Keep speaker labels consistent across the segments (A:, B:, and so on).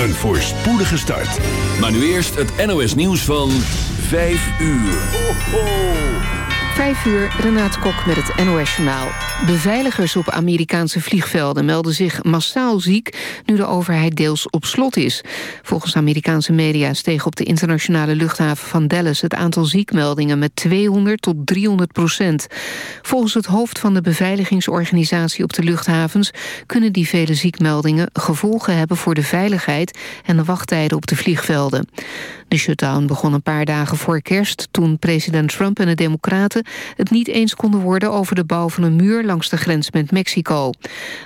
A: Een voorspoedige start.
B: Maar nu eerst het NOS nieuws van 5 uur. Ho, ho.
C: Vijf uur, Renate Kok met het NOS Journaal. Beveiligers op Amerikaanse vliegvelden melden zich massaal ziek... nu de overheid deels op slot is. Volgens Amerikaanse media steeg op de internationale luchthaven van Dallas... het aantal ziekmeldingen met 200 tot 300 procent. Volgens het hoofd van de beveiligingsorganisatie op de luchthavens... kunnen die vele ziekmeldingen gevolgen hebben voor de veiligheid... en de wachttijden op de vliegvelden. De shutdown begon een paar dagen voor kerst... toen president Trump en de Democraten het niet eens konden worden... over de bouw van een muur langs de grens met Mexico.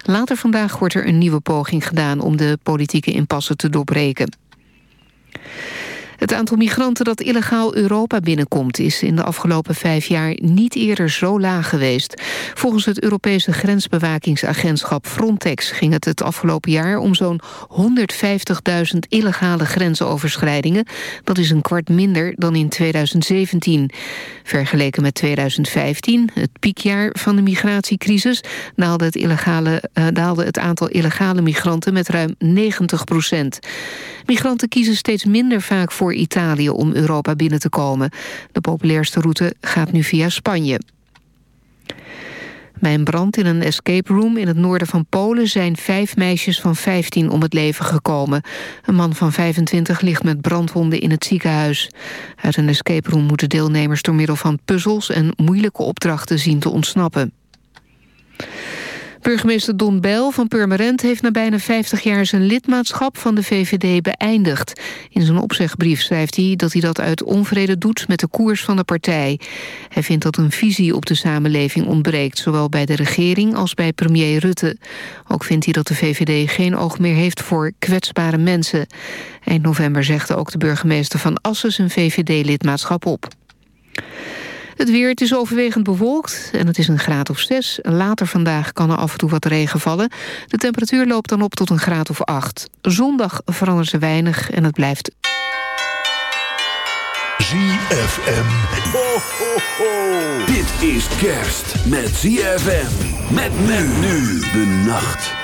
C: Later vandaag wordt er een nieuwe poging gedaan... om de politieke impasse te doorbreken. Het aantal migranten dat illegaal Europa binnenkomt... is in de afgelopen vijf jaar niet eerder zo laag geweest. Volgens het Europese grensbewakingsagentschap Frontex... ging het het afgelopen jaar om zo'n 150.000 illegale grensoverschrijdingen. Dat is een kwart minder dan in 2017. Vergeleken met 2015, het piekjaar van de migratiecrisis... daalde het, illegale, uh, daalde het aantal illegale migranten met ruim 90 procent. Migranten kiezen steeds minder vaak voor Italië om Europa binnen te komen. De populairste route gaat nu via Spanje. Bij een brand in een escape room in het noorden van Polen... zijn vijf meisjes van 15 om het leven gekomen. Een man van 25 ligt met brandwonden in het ziekenhuis. Uit een escape room moeten deelnemers door middel van puzzels... en moeilijke opdrachten zien te ontsnappen. Burgemeester Don Bijl van Purmerend heeft na bijna 50 jaar zijn lidmaatschap van de VVD beëindigd. In zijn opzegbrief schrijft hij dat hij dat uit onvrede doet met de koers van de partij. Hij vindt dat een visie op de samenleving ontbreekt, zowel bij de regering als bij premier Rutte. Ook vindt hij dat de VVD geen oog meer heeft voor kwetsbare mensen. Eind november zegde ook de burgemeester van Assen zijn VVD-lidmaatschap op. Het weer, het is overwegend bewolkt en het is een graad of 6. Later vandaag kan er af en toe wat regen vallen. De temperatuur loopt dan op tot een graad of 8. Zondag verandert ze weinig en het blijft...
A: ZFM.
B: Ho, ho, ho. Dit is kerst met ZFM. Met men nu de nacht.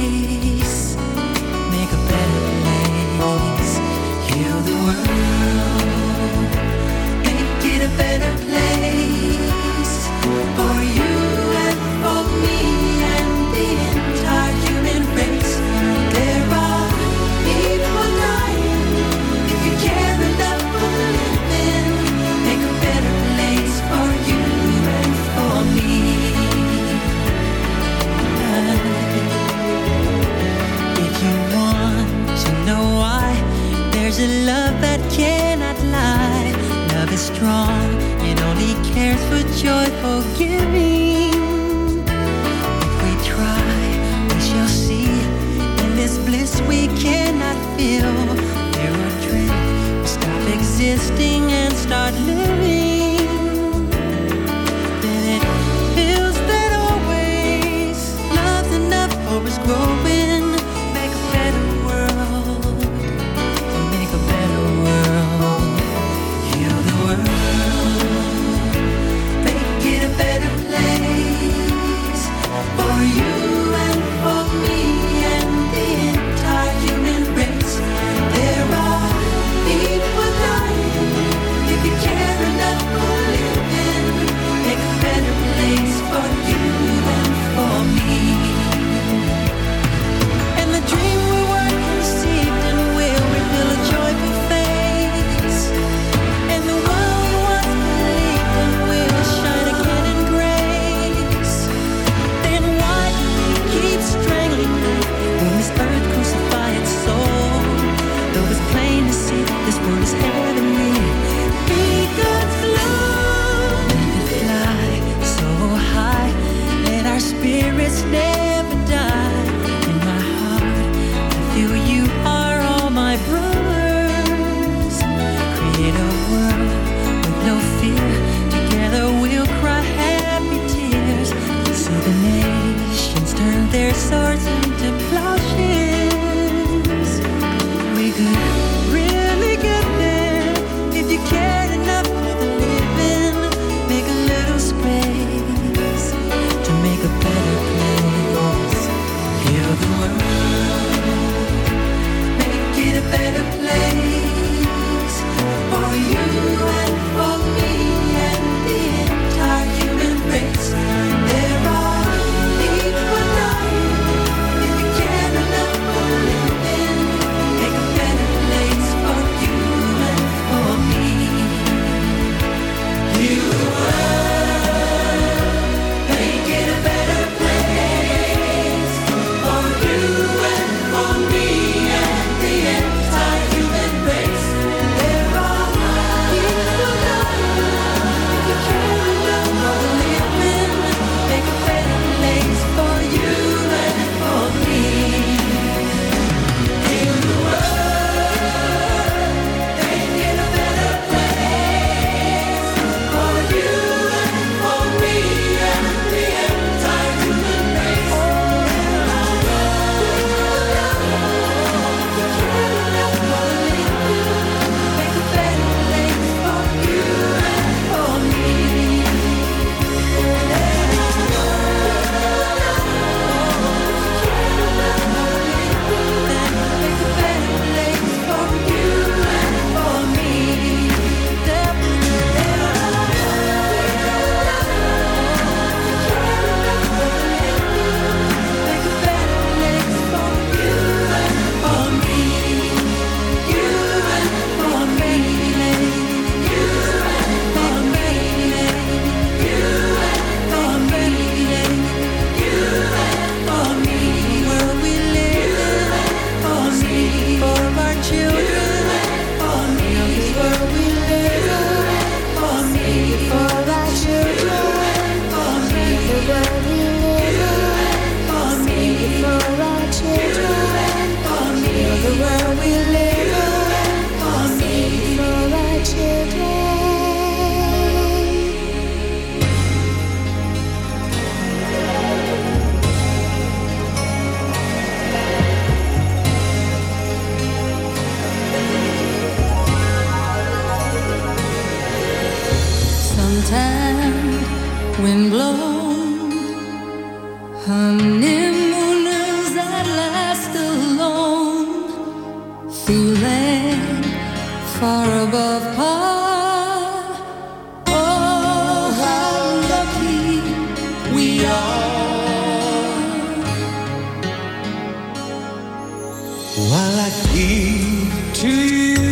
D: If we try, we shall see. In this bliss we cannot feel. Stop existing and start living. While I give to you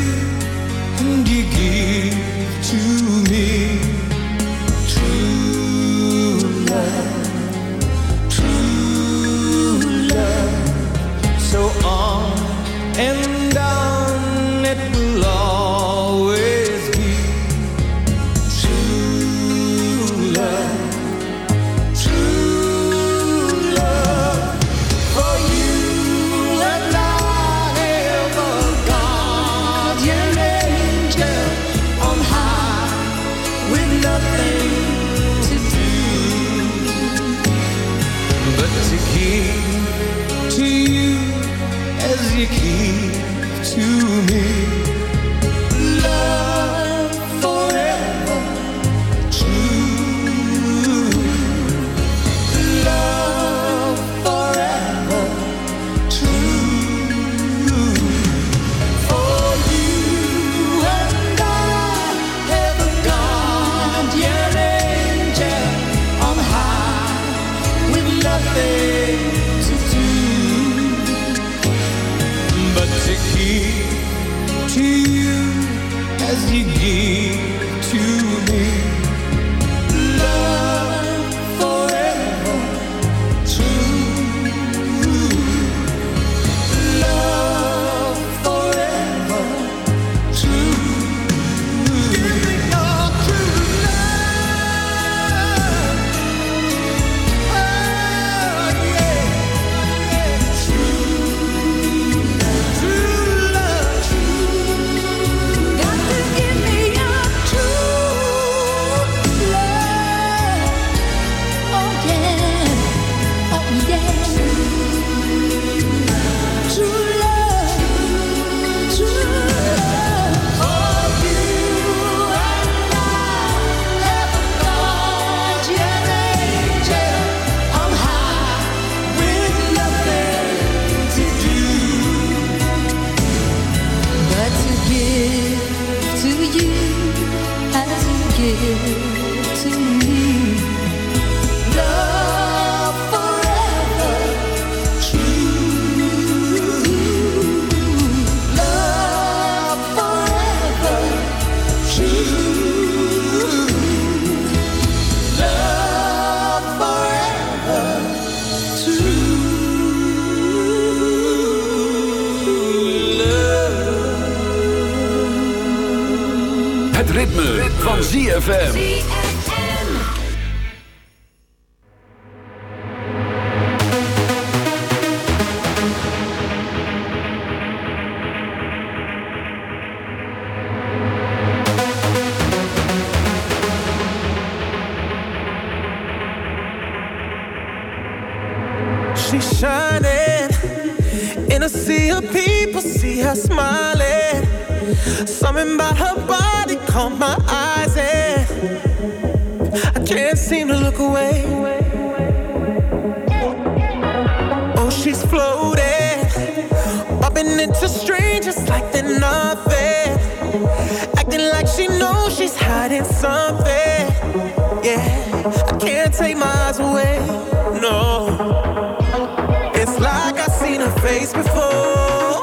D: like I've seen her face before.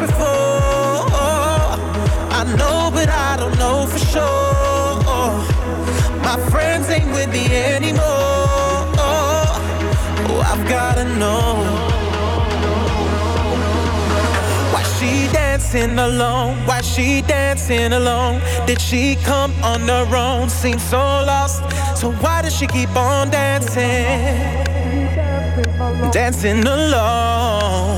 D: before. I know, but I don't know for sure. My friends ain't with me anymore. Oh, I've gotta know. Why
E: she dancing alone? Why she dancing alone? Did she come on her own?
F: Seems so lost. So why does she keep on dancing? Dancing alone.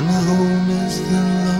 E: And home is the
B: love.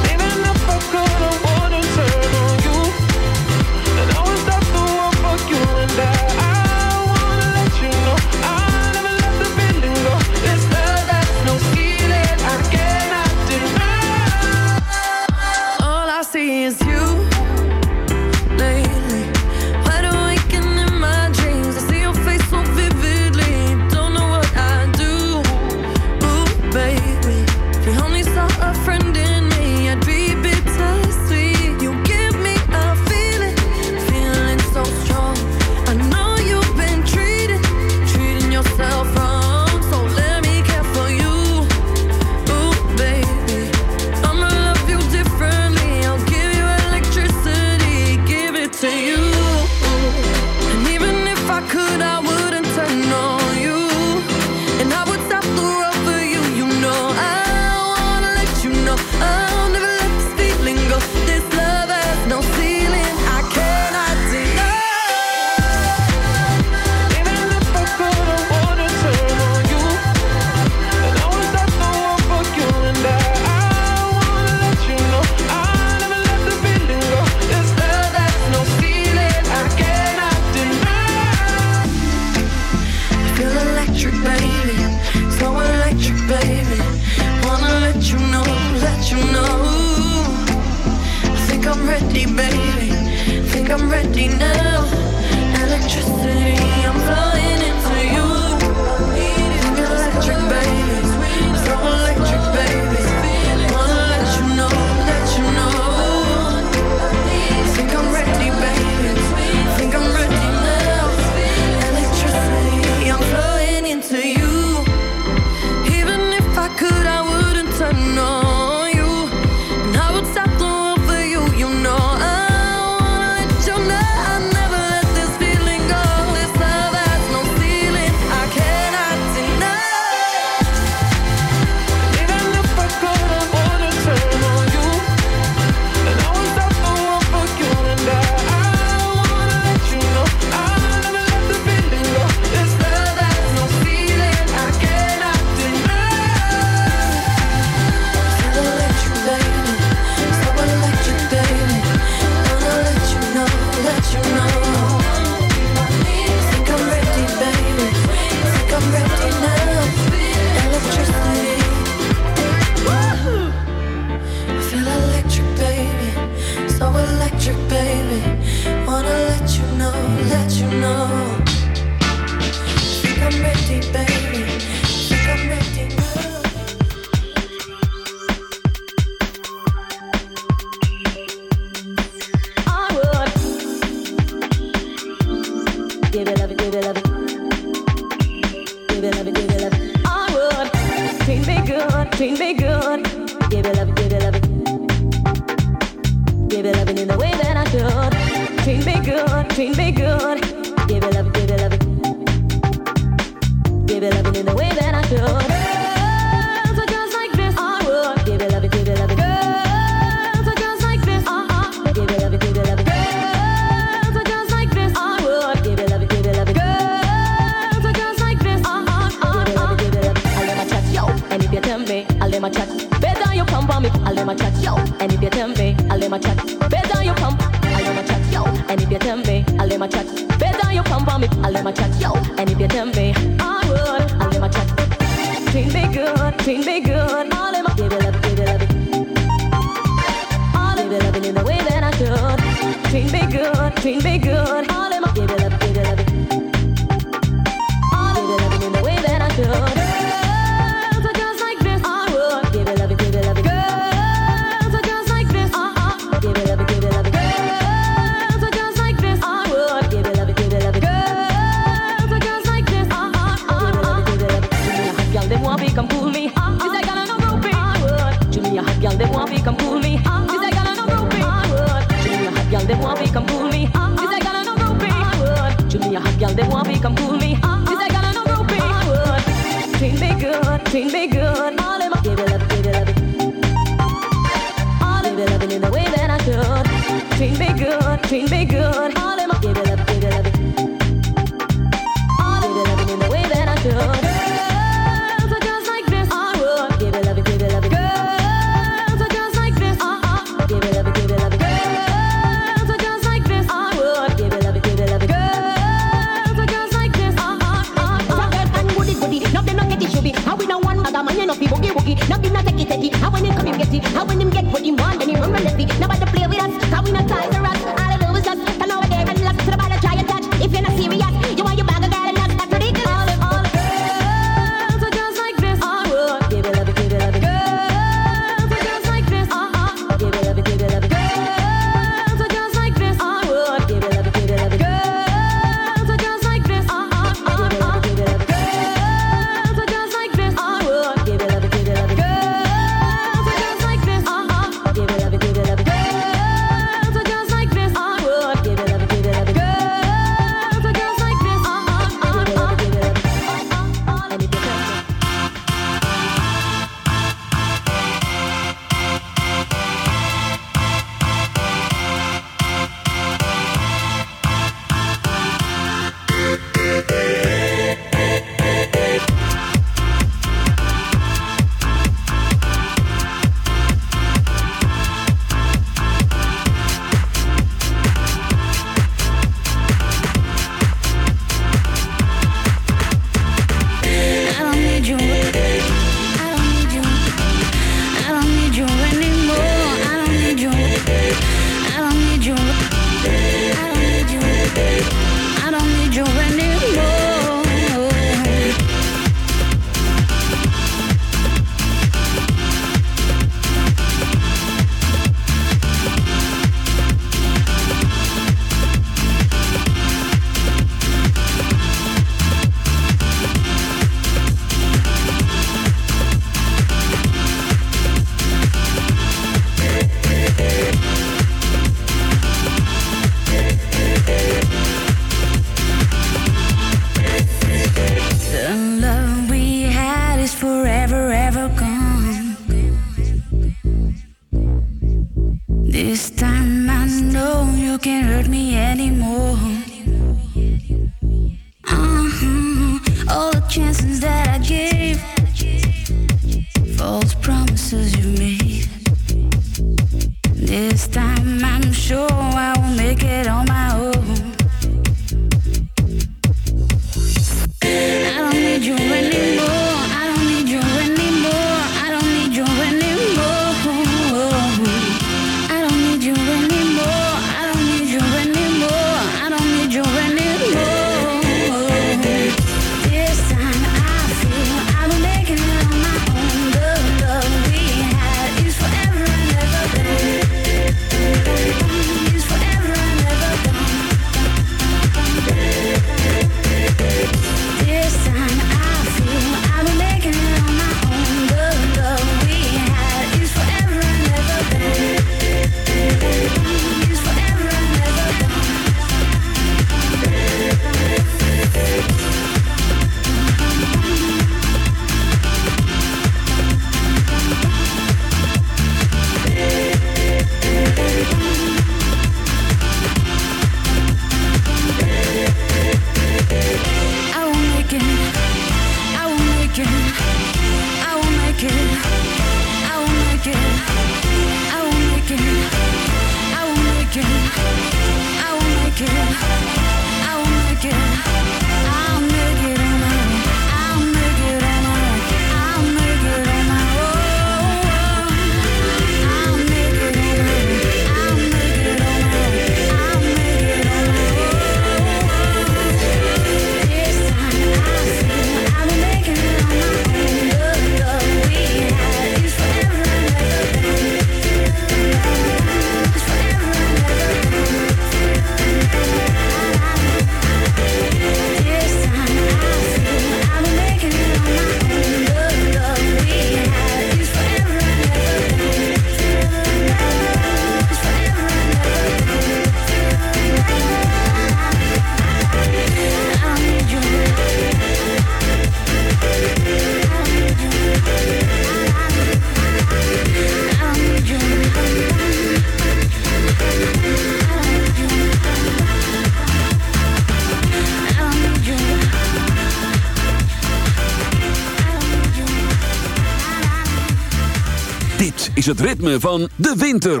D: Is
B: het ritme van de winter.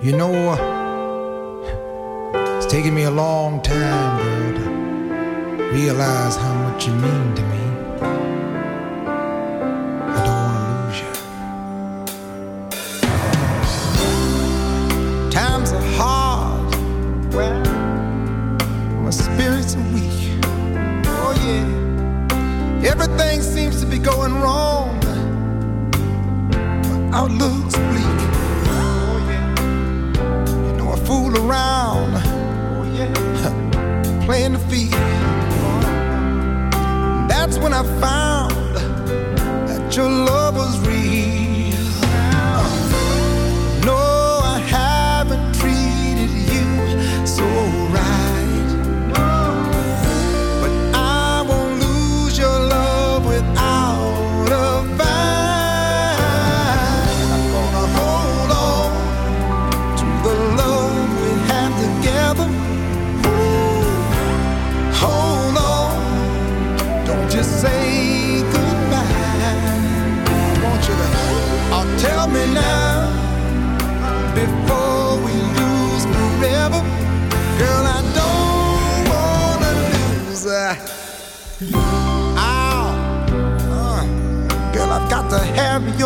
G: You know, uh, it's taken me a long time, girl, to realize how much you mean to me. I don't want to lose you. Times are hard. Well, my spirits are weak. Oh, yeah. Everything seems to be going wrong. Outlook's bleak. Oh, yeah. You know, I fool around. Oh, yeah. Playing the field. That's when I found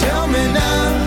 G: Tell me now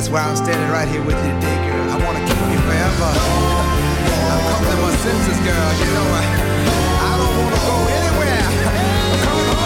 G: That's why I'm standing right here with you today, girl. I want to keep you forever. I'm coming to my senses, girl. You know, I, I don't want to go anywhere.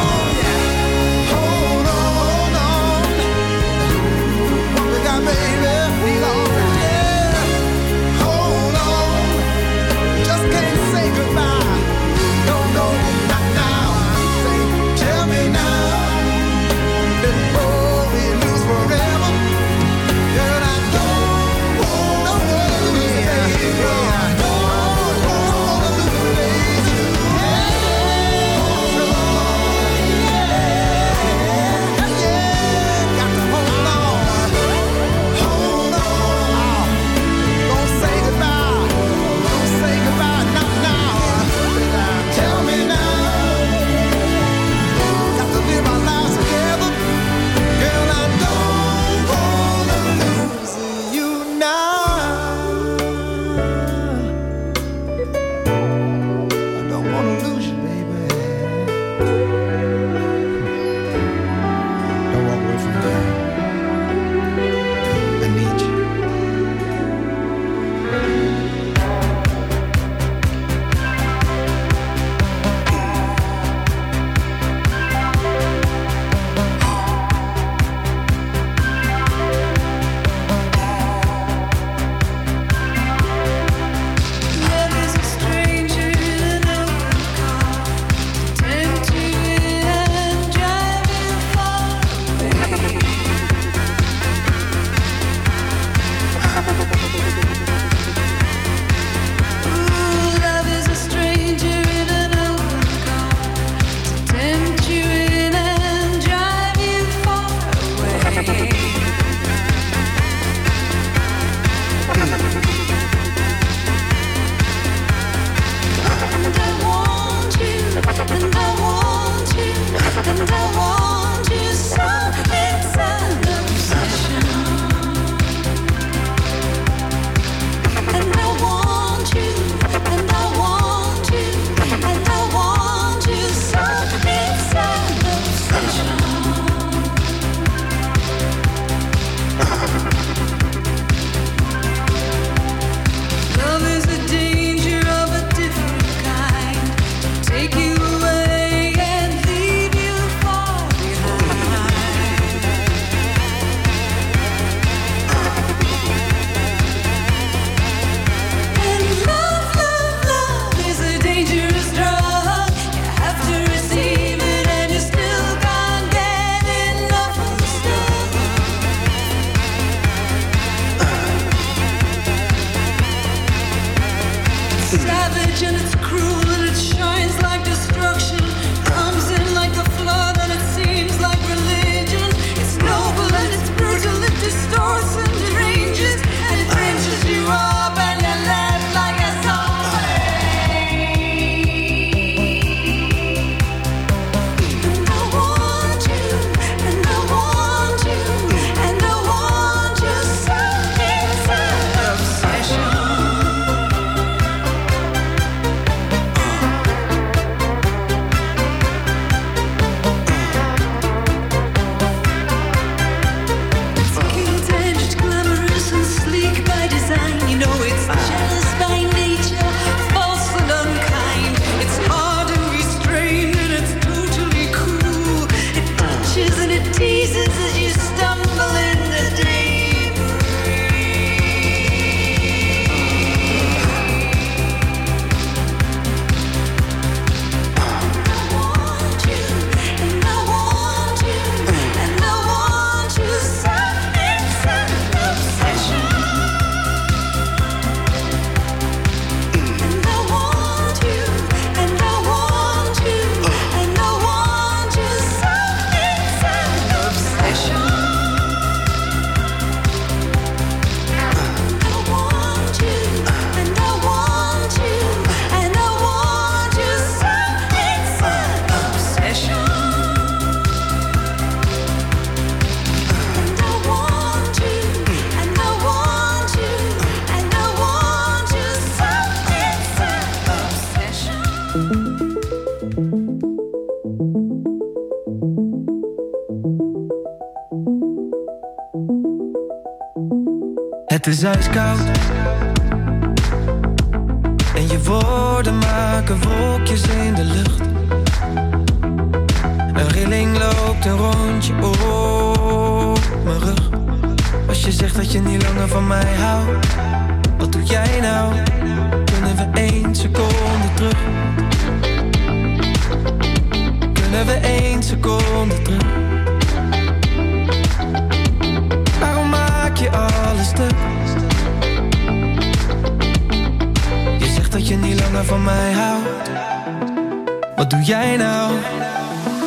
F: Wat doe jij nou?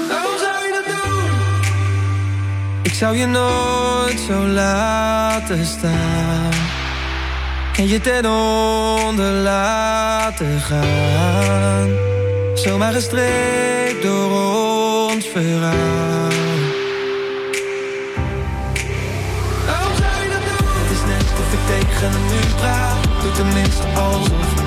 F: Waarom zou je dat doen? Ik zou je nooit zo laten staan. En je ten onder laten gaan. Zomaar gestreekt door ons verhaal. Waarom zou je dat doen? Het is net of ik tegen een muur praat. Doe tenminste alsof.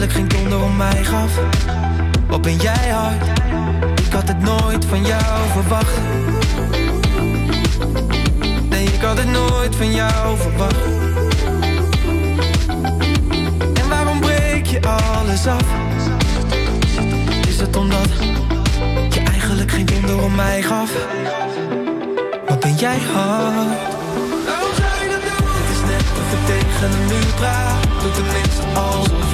F: eigenlijk geen donder om mij gaf. Wat ben jij hard? Ik had het nooit van jou verwacht. Nee, ik had het nooit van jou verwacht. En waarom breek je alles af? Is het omdat je eigenlijk geen donder om mij gaf? Wat ben jij hard? Tegen een muur praat. Doe tenminste alsof.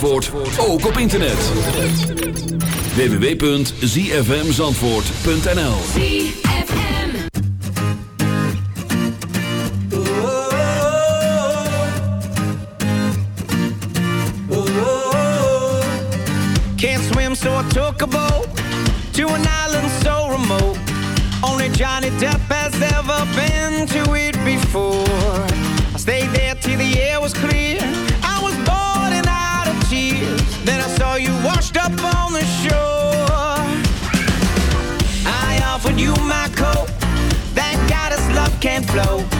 A: Zandvoort ook op internet. www.zfmzandvoort.nl
H: Can't swim, so I took a boat to an island so remote. Only Johnny Depp has ever been to Can't
F: blow.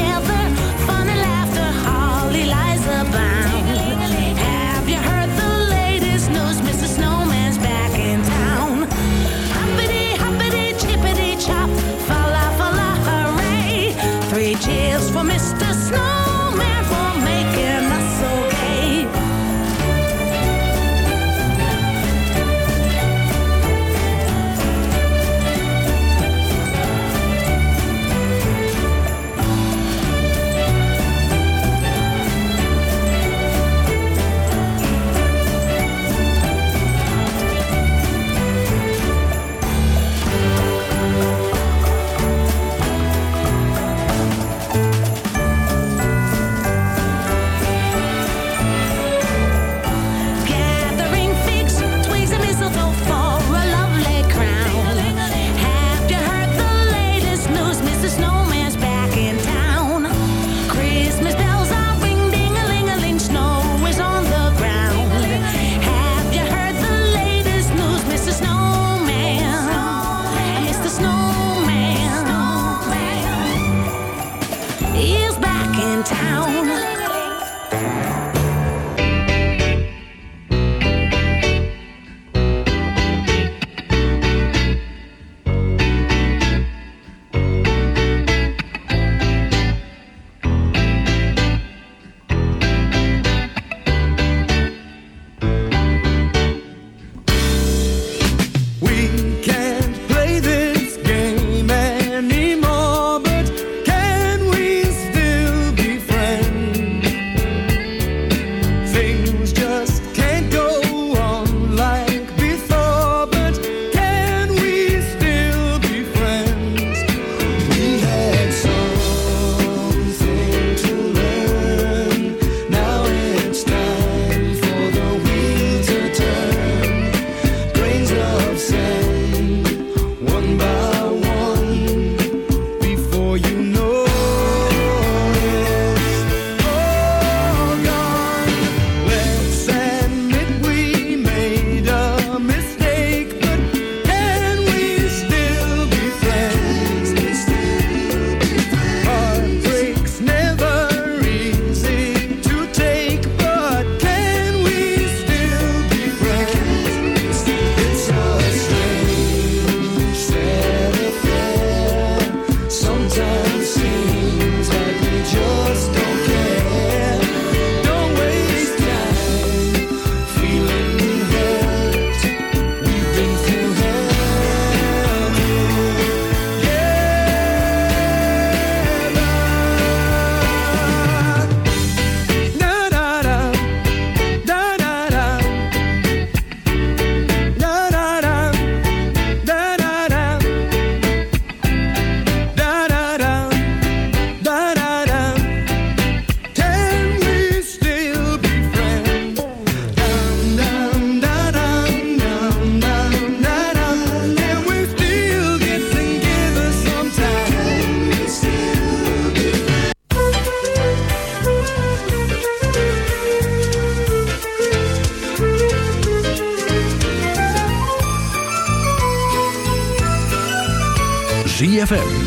A: together